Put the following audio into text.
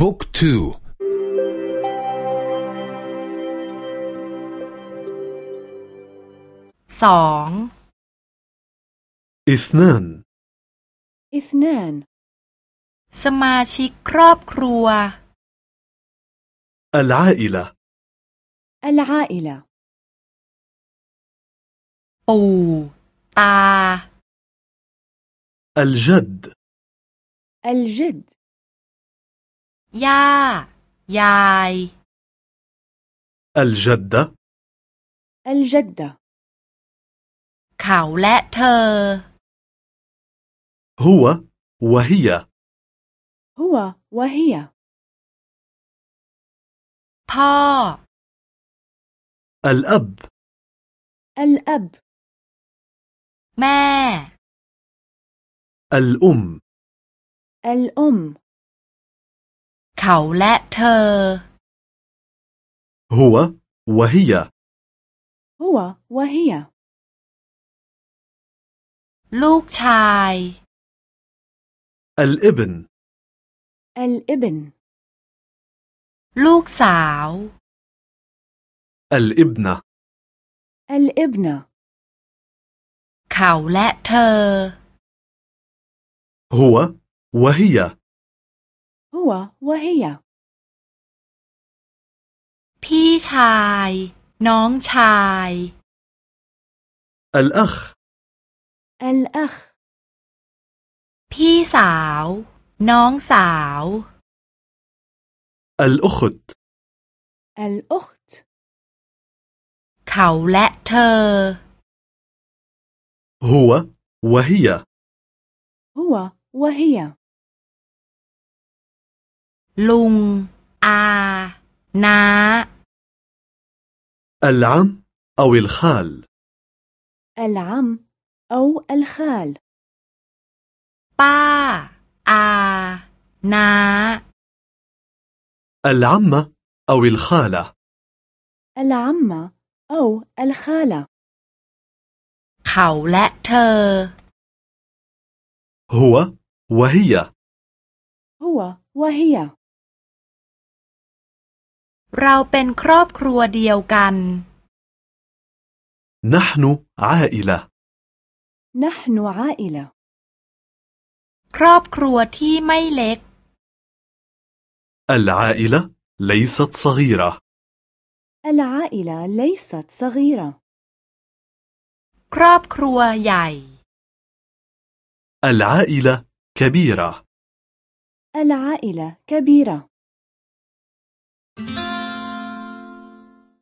บุ๊กทูสอง اثنان اثنان สมาชิกครอบครัว العائلة العائلة ปู่ตา الجد الجد ย่า ยาย الجدة الجدة เขาและเธอ هو وهي هو وهي พ่อ الأب الأب แม่ الأم الأم เขาและเธอ هو وهي هو وهي ลูกชาย الابن الابن ลูกสาว الابنة الابنة เขาและเธอ هو وهي هو وهي พี่ชาย น้องชาย الأخ الأخ พี่สาว น้องสาว الأخت الأخت เขาและเธอ هو وهي هو وهي ลุง อา น้า العم أو الخال العم أو الخال ป้า อา น้า العمة أو الخالة العمة أو الخالة เขาและเธอ هو وهي هو وهي เราเป็นครอบครัวเดียวกัน نحن عائلة نحن عائلة ครอบครัวที่ไม่เล็ก العائلة ليست صغيرة العائلة ليست صغيرة ครอบครัวใหญ่ العائلة كبيرة العائلة كبيرة